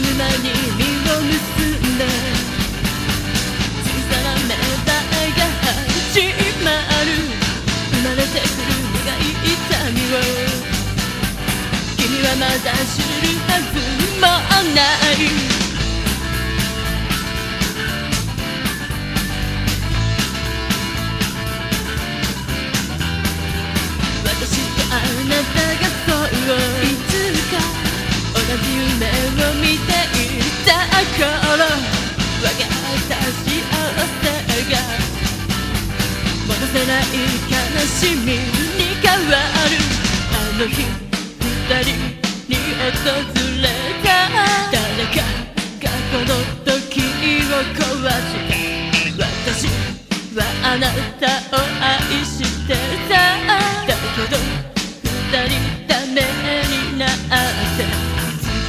沼に身を結んで小さな命題が始まる。生まれてくる苦い痛みを君はまだ知るはずもない。せない悲しみに変わる。あの日二人に訪れた誰かがこの時を壊した。私はあなたを愛してた。だけど二人ダメになって。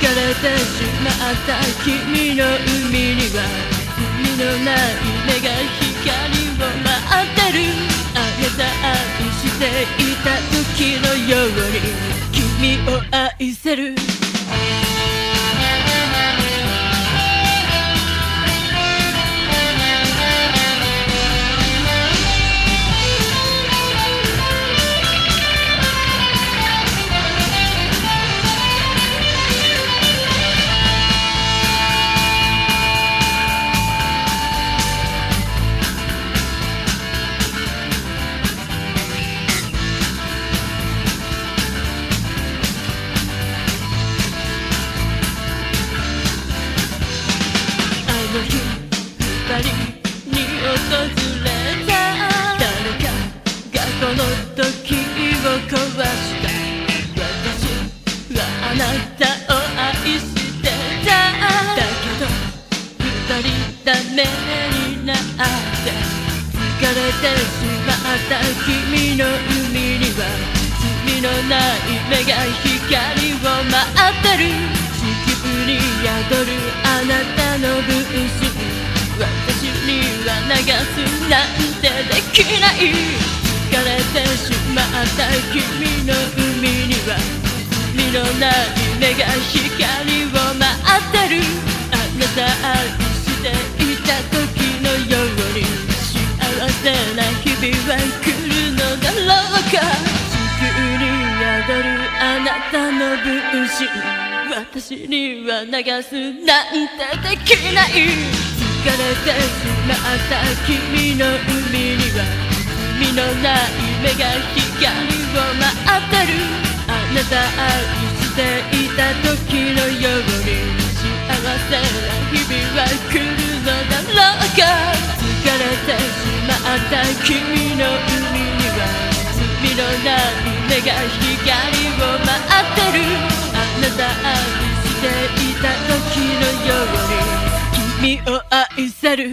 疲れてしまった君の海には。海のない目が光を。せる。たを愛してただけど二人ダメになって疲れてしまった君の海には罪のない目が光を待ってる地球に宿るあなたの分身私には流すなんてできない疲れてしまった君の海のない目が光を待ってる。あなた愛していた時のように幸せな日々は来るのだろうか。地球に宿るあなたの分身私には流すなんてできない。疲れてしまった君の海には海のない目が光を待ってる。なた愛していた時のように幸せな日々は来る。のだろうか疲れてしまった君の海には罪のない目が光を待ってる。あなた愛していた時のように君を愛せる。